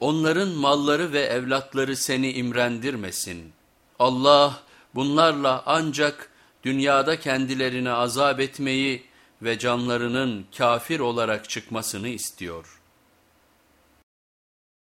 Onların malları ve evlatları seni imrendirmesin. Allah bunlarla ancak dünyada kendilerine azap etmeyi ve canlarının kafir olarak çıkmasını istiyor.''